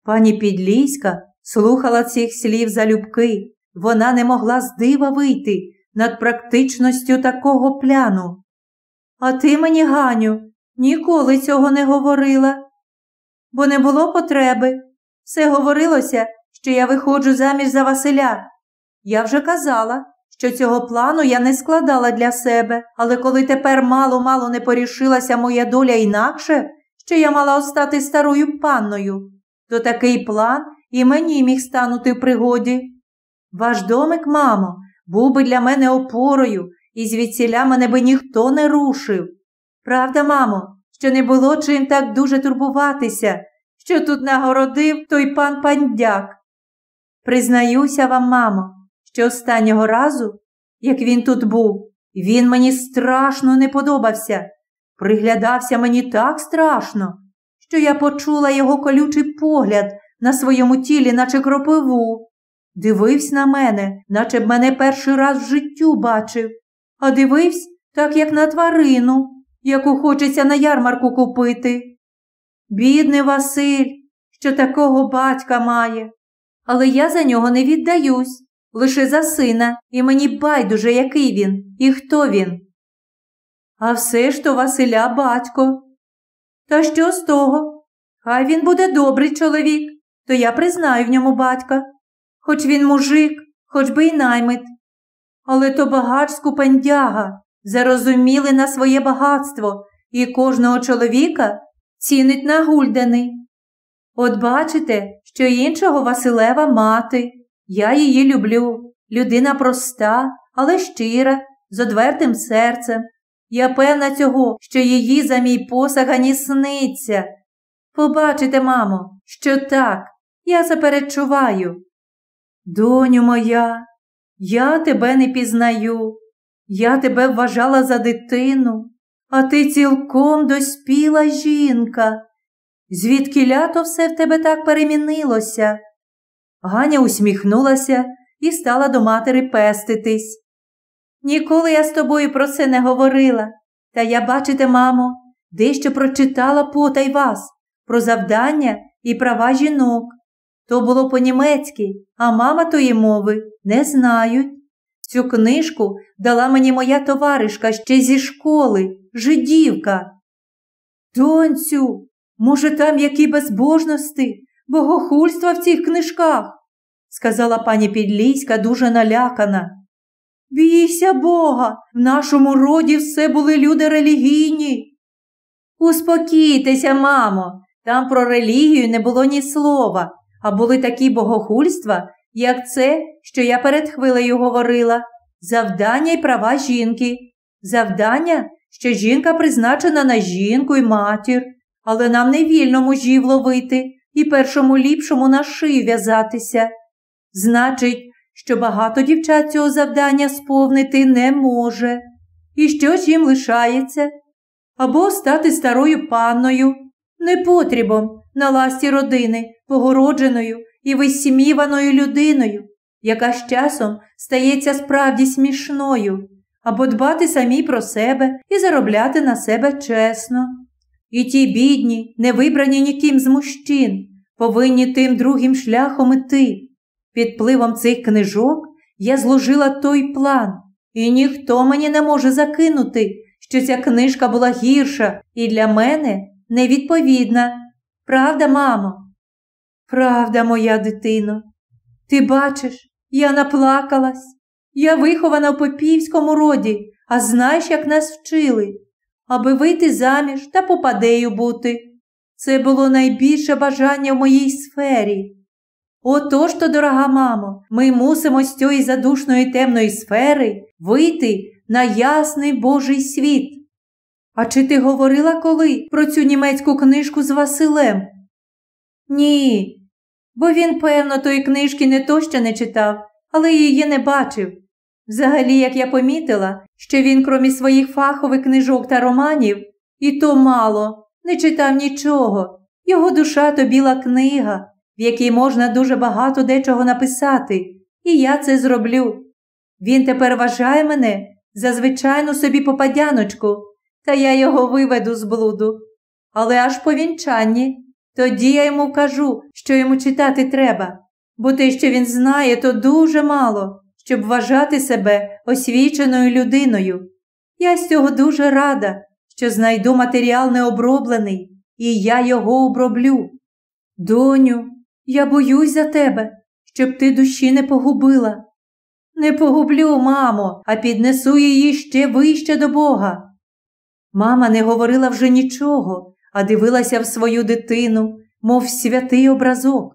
Пані Підлійська слухала цих слів залюбки. Вона не могла з дива вийти над практичністю такого пляну. А ти мені, Ганю, ніколи цього не говорила, бо не було потреби. Все говорилося, що я виходжу заміж за Василя. Я вже казала, що цього плану я не складала для себе, але коли тепер мало-мало не порішилася моя доля інакше, що я мала остати старою панною, то такий план і мені міг станути в пригоді. Ваш домик, мамо, був би для мене опорою, і звідсіля мене би ніхто не рушив. Правда, мамо, що не було чим так дуже турбуватися, що тут нагородив той пан пандяк. Признаюся вам, мамо, що останнього разу, як він тут був, він мені страшно не подобався. Приглядався мені так страшно, що я почула його колючий погляд на своєму тілі, наче кропиву. Дивився на мене, наче б мене перший раз в життю бачив, а дивився так, як на тварину, яку хочеться на ярмарку купити. Бідний Василь, що такого батька має, але я за нього не віддаюсь, лише за сина, і мені байдуже, який він і хто він. А все ж то Василя батько. Та що з того? Хай він буде добрий чоловік, то я признаю в ньому батька, хоч він мужик, хоч би й наймит. Але то багач скупендяга, зарозуміли на своє багатство і кожного чоловіка цінить на гульдени. От бачите, що іншого Василева мати. Я її люблю. Людина проста, але щира, з одвертим серцем. Я певна цього, що її за мій посаг сниться. Побачите, мамо, що так, я заперечуваю. Доню моя, я тебе не пізнаю, я тебе вважала за дитину, а ти цілком доспіла жінка. Звідки лято все в тебе так перемінилося? Ганя усміхнулася і стала до матері пеститись. Ніколи я з тобою про це не говорила, та я, бачите, мамо, дещо прочитала потай вас про завдання і права жінок. То було по-німецьки, а мама тої мови не знають. Цю книжку дала мені моя товаришка ще зі школи, жидівка. Донцю, може, там які безбожності, богохульства в цих книжках, сказала пані Підлійська дуже налякана. Бійся Бога, в нашому роді все були люди релігійні. Успокійтеся, мамо, там про релігію не було ні слова, а були такі богохульства, як це, що я перед хвилею говорила, завдання й права жінки. Завдання, що жінка призначена на жінку й матір, але нам не вільно мужів ловити і першому ліпшому на шию в'язатися. Значить, що багато дівчат цього завдання сповнити не може. І що ж їм лишається? Або стати старою панною, непотрібом на ласті родини, погородженою і висіміваною людиною, яка з часом стається справді смішною, або дбати самі про себе і заробляти на себе чесно. І ті бідні, не вибрані ніким з мужчин, повинні тим другим шляхом іти. Під впливом цих книжок я зложила той план, і ніхто мені не може закинути, що ця книжка була гірша і для мене невідповідна. Правда, мамо? Правда, моя дитино. Ти бачиш, я наплакалась. Я вихована в попівському роді, а знаєш, як нас вчили, аби вийти заміж та попадею бути. Це було найбільше бажання в моїй сфері. Отож то, дорога мамо, ми мусимо з цієї задушної темної сфери вийти на ясний Божий світ. А чи ти говорила коли про цю німецьку книжку з Василем? Ні, бо він, певно, тої книжки не то що не читав, але її не бачив. Взагалі, як я помітила, що він, крім своїх фахових книжок та романів, і то мало, не читав нічого. Його душа то біла книга в якій можна дуже багато дечого написати, і я це зроблю. Він тепер вважає мене за звичайну собі попадяночку, та я його виведу з блуду. Але аж по вінчанні, тоді я йому кажу, що йому читати треба, бо те, що він знає, то дуже мало, щоб вважати себе освіченою людиною. Я з цього дуже рада, що знайду матеріал необроблений, і я його оброблю. Доню, я боюсь за тебе, щоб ти душі не погубила. Не погублю, мамо, а піднесу її ще вище до Бога. Мама не говорила вже нічого, а дивилася в свою дитину, мов святий образок.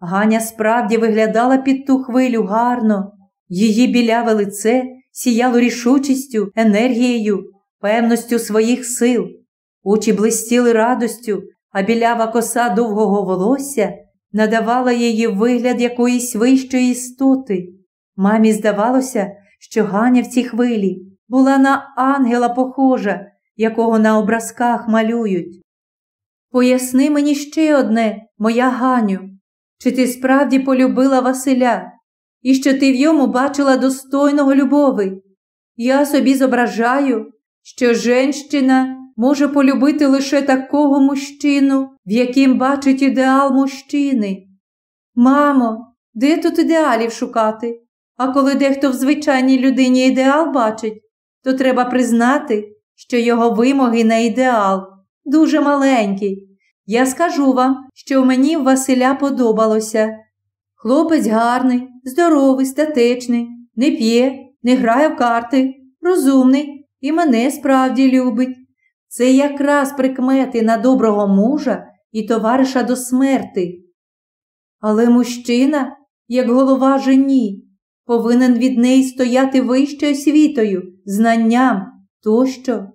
Ганя справді виглядала під ту хвилю гарно, її біляве лице сіяло рішучістю, енергією, певністю своїх сил, очі блистіли радостю, а білява коса довгого волосся надавала її вигляд якоїсь вищої істоти. Мамі здавалося, що Ганя в цій хвилі була на ангела похожа, якого на образках малюють. Поясни мені ще одне, моя Ганю, чи ти справді полюбила Василя, і що ти в йому бачила достойного любови? Я собі зображаю, що женщина може полюбити лише такого мужчину, в яким бачить ідеал мужчини. Мамо, де тут ідеалів шукати? А коли дехто в звичайній людині ідеал бачить, то треба признати, що його вимоги на ідеал дуже маленькі. Я скажу вам, що мені Василя подобалося. Хлопець гарний, здоровий, статечний, не п'є, не грає в карти, розумний і мене справді любить. Це якраз прикмети на доброго мужа і товариша до смерти. Але мужчина, як голова жені, повинен від неї стояти вищою освітою, знанням тощо.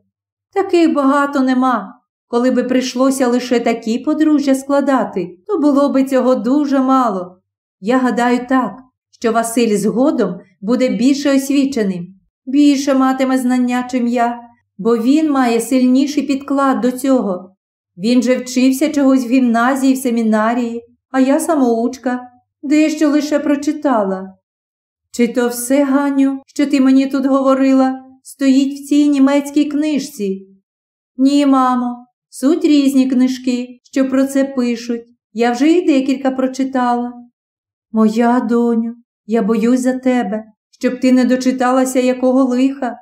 Таких багато нема. Коли би прийшлося лише такі подружжя складати, то було би цього дуже мало. Я гадаю так, що Василь згодом буде більше освіченим, більше матиме знання, чим я, бо він має сильніший підклад до цього. Він же вчився чогось в гімназії, в семінарії, а я самоучка, дещо лише прочитала. Чи то все, Ганю, що ти мені тут говорила, стоїть в цій німецькій книжці? Ні, мамо, суть різні книжки, що про це пишуть. Я вже їх декілька прочитала. Моя доню, я боюсь за тебе, щоб ти не дочиталася якого лиха.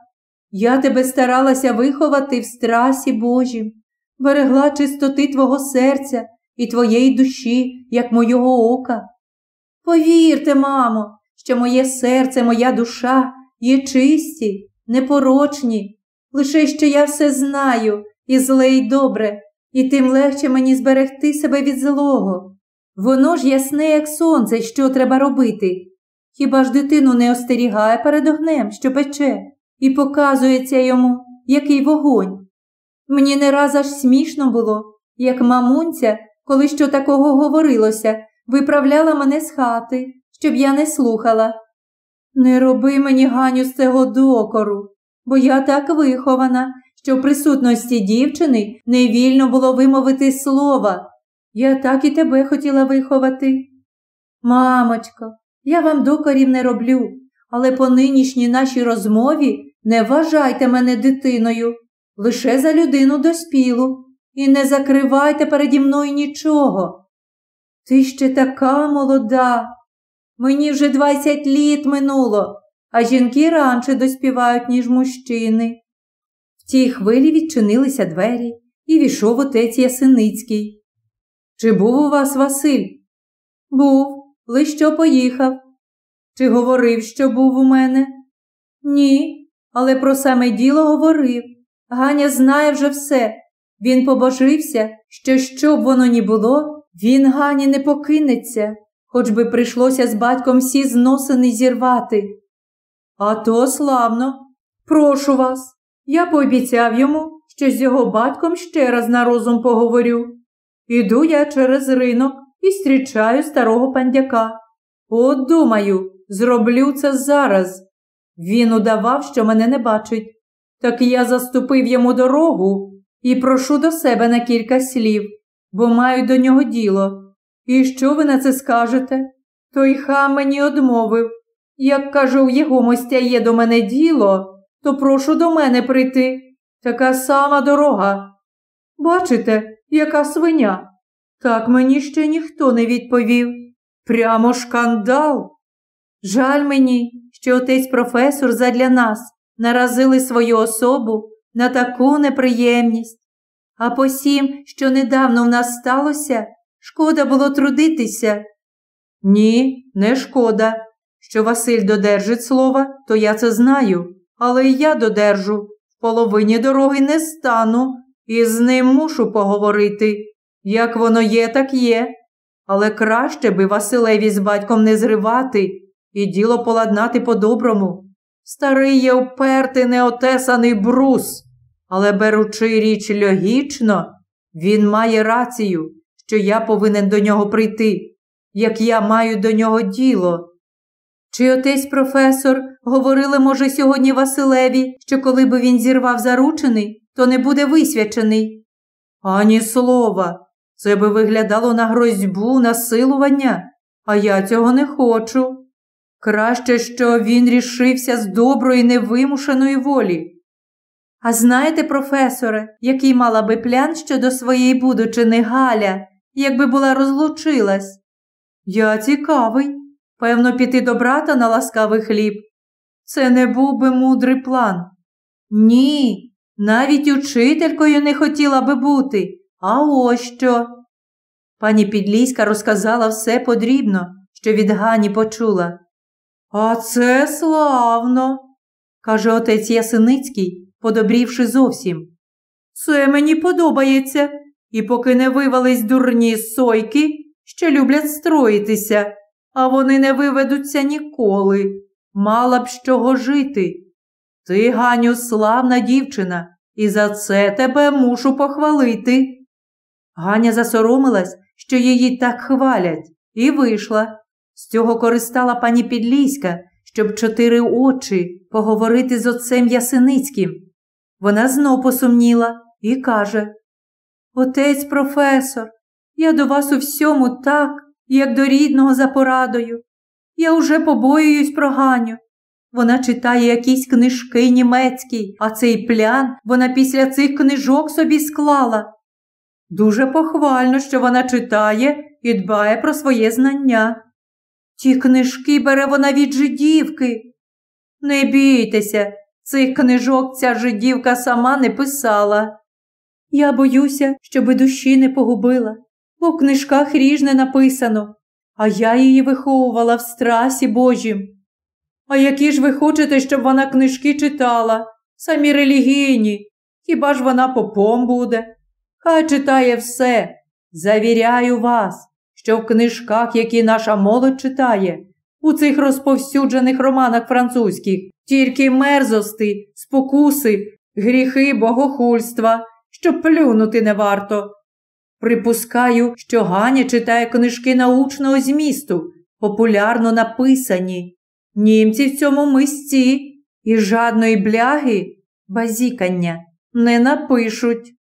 Я тебе старалася виховати в страсі Божім, берегла чистоти твого серця і твоєї душі, як мого ока. Повірте, мамо, що моє серце, моя душа є чисті, непорочні, лише що я все знаю і зле й добре, і тим легше мені зберегти себе від злого. Воно ж ясне, як сонце, що треба робити. Хіба ж дитину не остерігає перед огнем, що пече, і показується йому, який вогонь? Мені не раз аж смішно було, як мамунця, коли що такого говорилося, виправляла мене з хати, щоб я не слухала. Не роби мені Ганю з цього докору, бо я так вихована, що в присутності дівчини невільно було вимовити слова. Я так і тебе хотіла виховати. Мамочко, я вам докорів не роблю, але по нинішній нашій розмові не вважайте мене дитиною, лише за людину доспілу, і не закривайте переді мною нічого. Ти ще така молода. Мені вже двадцять літ минуло, а жінки раніше доспівають, ніж мужчини. В тій хвилі відчинилися двері і війшов отець Ясиницький. Чи був у вас Василь? Був, лиш що поїхав. Чи говорив, що був у мене? Ні, але про саме діло говорив. Ганя знає вже все. Він побожився, що що б воно ні було, він Гані не покинеться, хоч би прийшлося з батьком всі зносини зірвати. А то славно, прошу вас. Я пообіцяв йому, що з його батьком ще раз на розум поговорю. Іду я через ринок і зустрічаю старого пандяка. От думаю, зроблю це зараз. Він удавав, що мене не бачить. Так я заступив йому дорогу і прошу до себе на кілька слів, бо маю до нього діло. І що ви на це скажете? Той хам мені одмовив. Як кажу, в його мостя є до мене діло, то прошу до мене прийти. Така сама дорога. Бачите, яка свиня? Так мені ще ніхто не відповів. Прямо шкандал. Жаль мені, що отець професор задля нас наразили свою особу на таку неприємність. А посім, що недавно в нас сталося, шкода було трудитися. Ні, не шкода. Що Василь додержить слова, то я це знаю, але й я додержу. В половині дороги не стану і з ним мушу поговорити. Як воно є, так є. Але краще би Василеві з батьком не зривати і діло поладнати по-доброму. Старий є впертий неотесаний брус, але беручи річ логічно, він має рацію, що я повинен до нього прийти, як я маю до нього діло. Чи отець професор говорили, може, сьогодні Василеві, що коли би він зірвав заручений, то не буде висвячений? Ані слова. Це би виглядало на грозьбу, насилування, а я цього не хочу. Краще, що він рішився з доброї невимушеної волі. А знаєте, професоре, який мала би плян щодо своєї будучини Галя, якби була розлучилась? Я цікавий. Певно, піти до брата на ласкавий хліб. Це не був би мудрий план. Ні, навіть учителькою не хотіла би бути. А ось що. Пані Підлійська розказала все подрібно, що від Гані почула. А це славно, каже отець Ясиницький, подобрівши зовсім. Це мені подобається, і поки не вивались дурні сойки, що люблять строїтися, а вони не виведуться ніколи. Мала б з чого жити. Ти, Ганю, славна дівчина, і за це тебе мушу похвалити. Ганя засоромилась, що її так хвалять, і вийшла. З цього користала пані Підлійська, щоб чотири очі поговорити з отцем Ясиницьким. Вона знов посумніла і каже Отець професор, я до вас у всьому так, як до рідного за порадою. Я уже побоююсь про Ганю. Вона читає якісь книжки німецькі, а цей плян вона після цих книжок собі склала. Дуже похвально, що вона читає і дбає про своє знання. Ті книжки бере вона від жидівки. Не бійтеся, цих книжок ця жидівка сама не писала. Я боюся, щоби душі не погубила, бо в книжках ріжне написано, а я її виховувала в страсі Божім. А які ж ви хочете, щоб вона книжки читала? Самі релігійні. Хіба ж вона попом буде? Хай читає все. Завіряю вас, що в книжках, які наша молодь читає, у цих розповсюджених романах французьких, тільки мерзости, спокуси, гріхи богохульства, що плюнути не варто. Припускаю, що Ганя читає книжки научного змісту, популярно написані. Німці в цьому мисці і жадної бляги, базікання, не напишуть.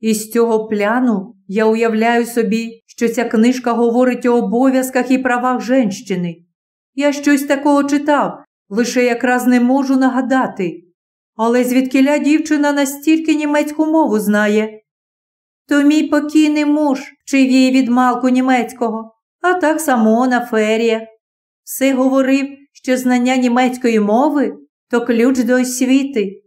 І з цього пляну я уявляю собі, що ця книжка говорить у обов'язках і правах женщини. Я щось такого читав, лише якраз не можу нагадати. Але звідкиля дівчина настільки німецьку мову знає. То мій покійний муж вчив її від малку німецького, а так само на феріях. Все говорив, що знання німецької мови то ключ до освіти.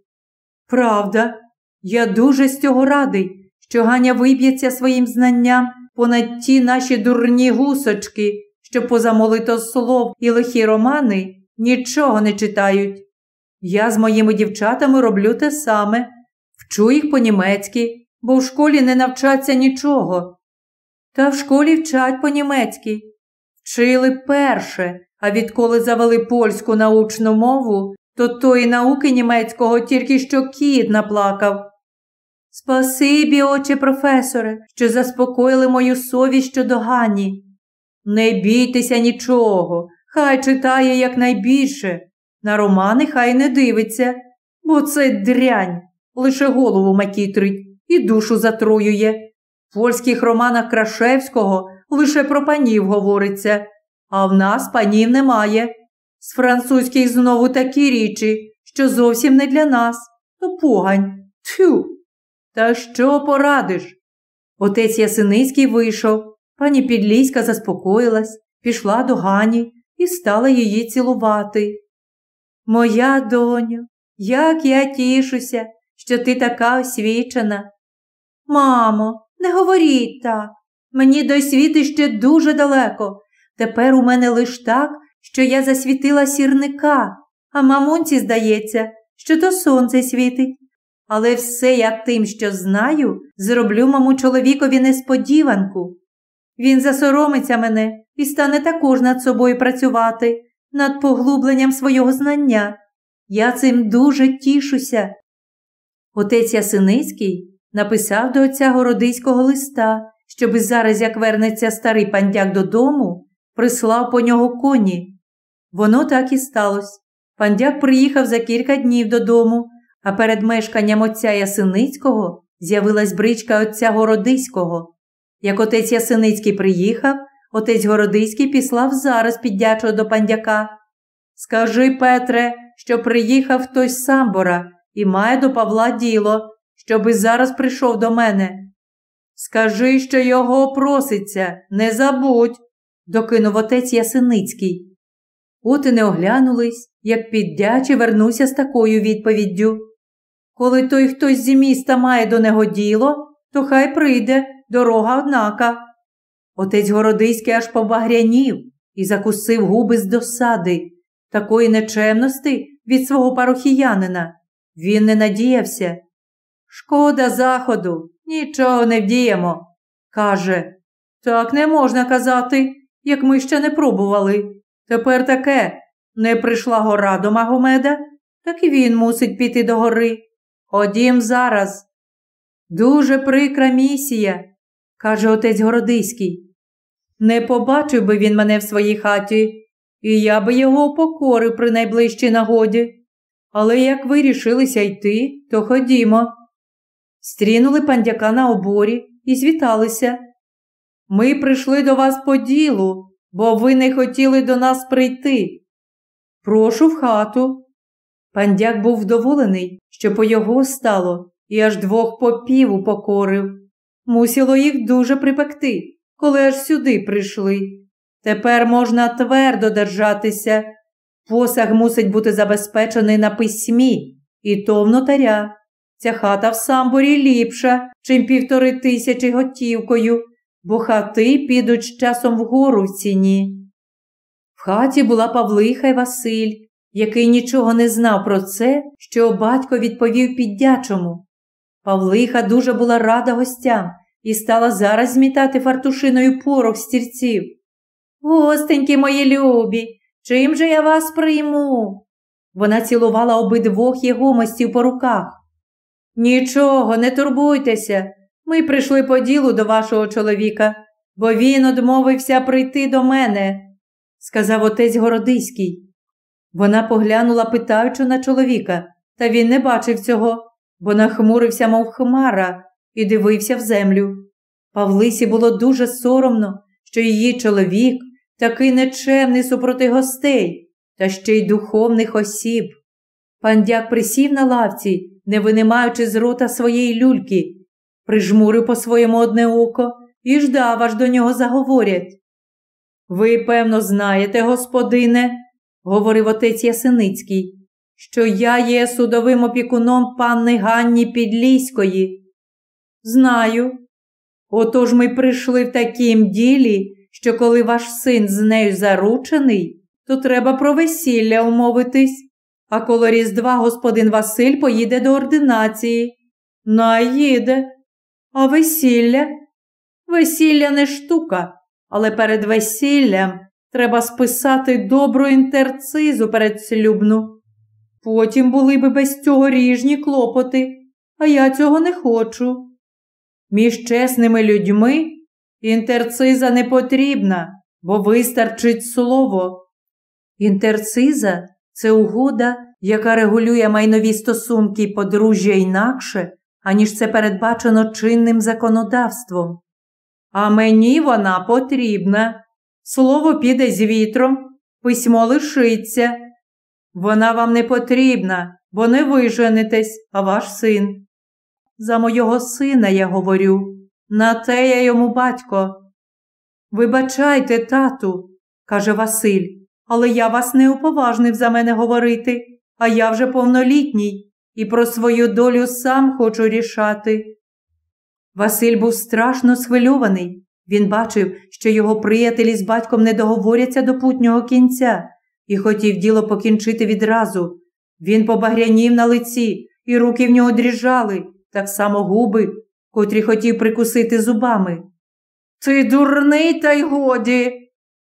Правда, я дуже з цього радий, що Ганя виб'ється своїм знанням понад ті наші дурні гусочки, що поза молитослов і лихі романи нічого не читають. Я з моїми дівчатами роблю те саме, вчу їх по-німецьки, бо в школі не навчаться нічого. Та в школі вчать по-німецьки. Вчили перше, а відколи завели польську научну мову, то тої науки німецького тільки що кіт наплакав. Спасибі, отче професоре, що заспокоїли мою совість щодо Гані. Не бійтеся нічого, хай читає якнайбільше. На романи хай не дивиться, бо це дрянь, лише голову макітрить і душу затруює. В польських романах Крашевського лише про панів говориться, а в нас панів немає. З французьких знову такі річі, що зовсім не для нас, то погань. Тьфу! Та що порадиш? Отець Ясиницький вийшов. Пані Підлійська заспокоїлась, пішла до Гані і стала її цілувати. Моя доню, як я тішуся, що ти така освічена. Мамо, не говоріть так. Мені до світи ще дуже далеко. Тепер у мене лиш так, що я засвітила сірника, а мамунці здається, що то сонце світить. Але все я тим, що знаю, зроблю мому чоловікові несподіванку. Він засоромиться мене і стане також над собою працювати, над поглубленням свого знання. Я цим дуже тішуся. Отець Ясиницький написав до отця Городиського листа, щоби зараз, як вернеться старий пандяк додому, прислав по нього коні. Воно так і сталося. Пандяк приїхав за кілька днів додому, а перед мешканням отця Ясиницького з'явилась бричка отця Городиського. Як отець Ясиницький приїхав, отець Городиський післав зараз піддячого до пандяка. Скажи, Петре, що приїхав хтось з самбора і має до Павла діло, щоби зараз прийшов до мене. Скажи, що його проситься, не забудь, докинув отець Ясиницький. От і не оглянулись, як піддячий вернувся з такою відповіддю. Коли той хтось зі міста має до нього діло, то хай прийде, дорога однака. Отець Городиський аж побагрянів і закусив губи з досади, такої нечемності від свого парохіянина. Він не надіявся. Шкода заходу, нічого не вдіємо. Каже, так не можна казати, як ми ще не пробували. Тепер таке не прийшла гора до Магомеда, так і він мусить піти до гори. Ходім зараз. Дуже прикра місія, каже отець Городиський. Не побачив би він мене в своїй хаті, і я би його упокорив при найближчій нагоді. Але як ви рішилися йти, то ходімо. Стрінули пандяка на оборі і звіталися. Ми прийшли до вас по ділу, бо ви не хотіли до нас прийти. Прошу в хату. Пандяк був вдоволений, що по його стало, і аж двох попів упокорив. Мусило їх дуже припекти, коли аж сюди прийшли. Тепер можна твердо держатися. Посаг мусить бути забезпечений на письмі, і то в нотаря. Ця хата в самборі ліпша, чим півтори тисячі готівкою, бо хати підуть з часом вгору в ціні. В хаті була Павлиха й Василь, який нічого не знав про це, що батько відповів піддячому. Павлиха дуже була рада гостям і стала зараз змітати фартушиною порох стірців. Гостенькі мої любі, чим же я вас прийму? Вона цілувала обидвох єгомостів по руках. Нічого, не турбуйтеся. Ми прийшли по ділу до вашого чоловіка, бо він одмовився прийти до мене, сказав отець Городиський. Вона поглянула питаючи на чоловіка, та він не бачив цього, бо нахмурився, мов хмара, і дивився в землю. Павлисі було дуже соромно, що її чоловік такий нечемний супроти гостей, та ще й духовних осіб. Пандяк присів на лавці, не винимаючи з рота своєї люльки, прижмурив по своєму одне око і ждав, аж до нього заговорять. Ви, певно, знаєте, господине, говорив отець Ясиницький, що я є судовим опікуном панни Ганні Підліської. Знаю. Отож ми прийшли в такім ділі, що коли ваш син з нею заручений, то треба про весілля умовитись, а коло Різдва господин Василь поїде до ординації. Наїде. А весілля? Весілля не штука, але перед весіллям треба списати добру інтерцизу передслюбну. Потім були би без цього ріжні клопоти, а я цього не хочу. Між чесними людьми інтерциза не потрібна, бо вистарчить слово. Інтерциза це угода, яка регулює майнові стосунки подружжя інакше, аніж це передбачено чинним законодавством. А мені вона потрібна. Слово піде з вітром, письмо лишиться. Вона вам не потрібна, бо не ви женитесь, а ваш син. За мого сина я говорю, на те я йому батько. Вибачайте, тату, каже Василь, але я вас не уповажнив за мене говорити, а я вже повнолітній і про свою долю сам хочу рішати. Василь був страшно схвильований. Він бачив, що його приятелі з батьком не договоряться до путнього кінця і хотів діло покінчити відразу. Він побагрянів на лиці і руки в нього дріжали, так само губи, котрі хотів прикусити зубами. Ти дурний, та й годі,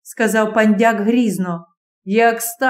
сказав пандяк грізно. Як старший